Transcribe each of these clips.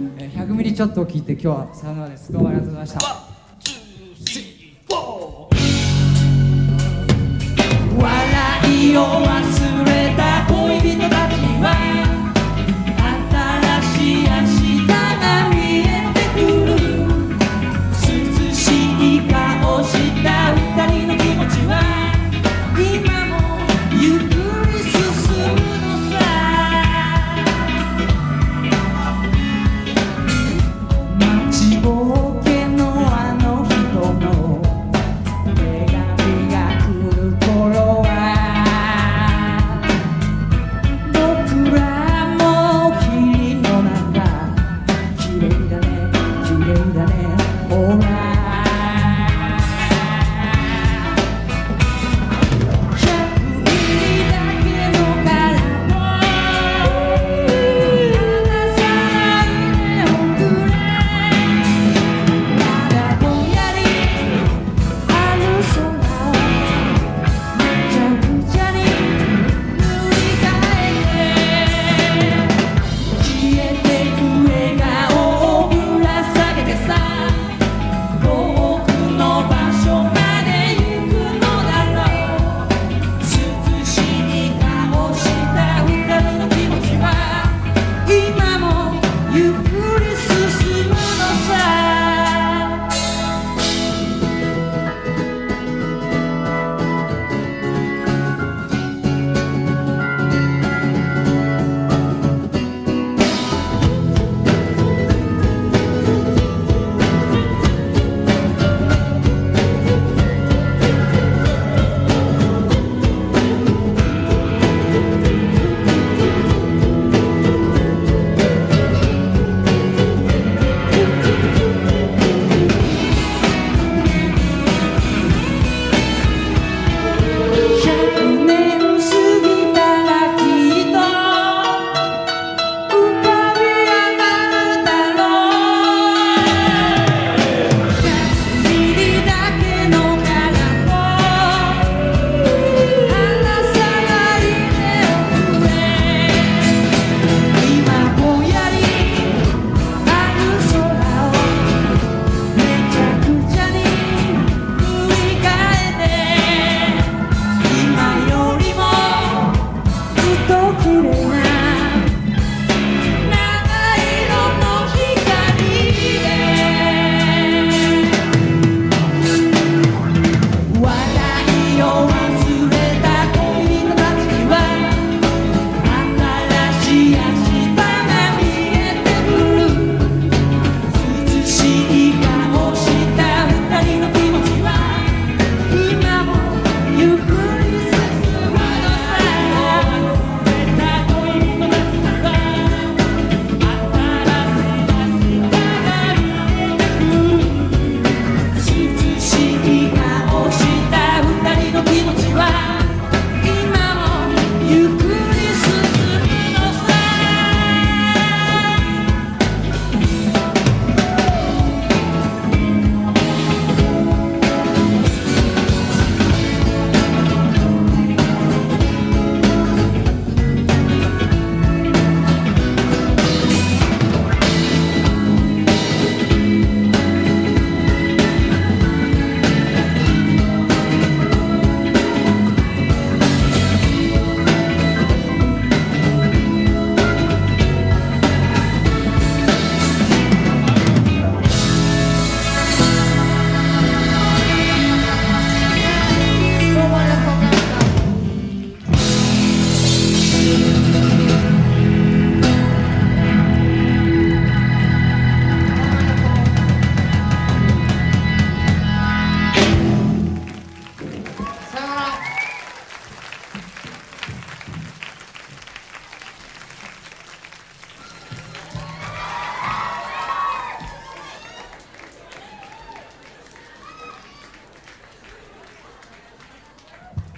100ミリちょっとを聞いて今日はサウナです。どうもありがとうございました。笑いを忘れ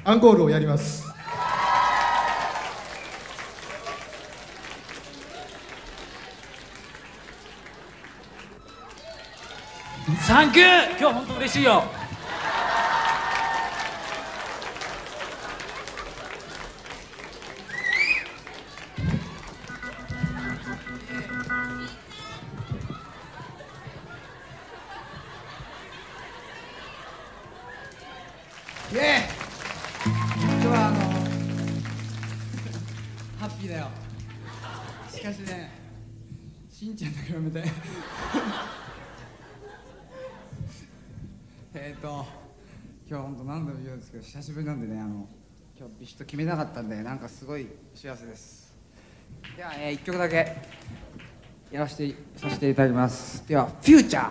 アンコールをやります。サンキュー！今日本当嬉しいよ。イエーイハッピーだよ。しかしねしんちゃんだけやめて。えっと今日本当何度も言うんですけど久しぶりなんでねあの今日ビシッと決めたかったんでなんかすごい幸せです。では、えー、1曲だけやらせてさせていただきます。では「フューチャー